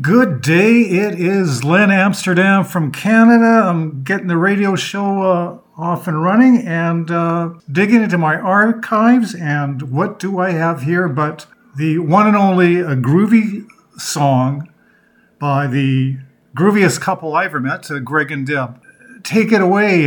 Good day. It is Len Amsterdam from Canada. I'm getting the radio show uh, off and running and uh, digging into my archives. And what do I have here but the one and only a groovy song by the grooviest couple I ever met, uh, Greg and Deb. Take it away,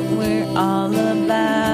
what we're all about.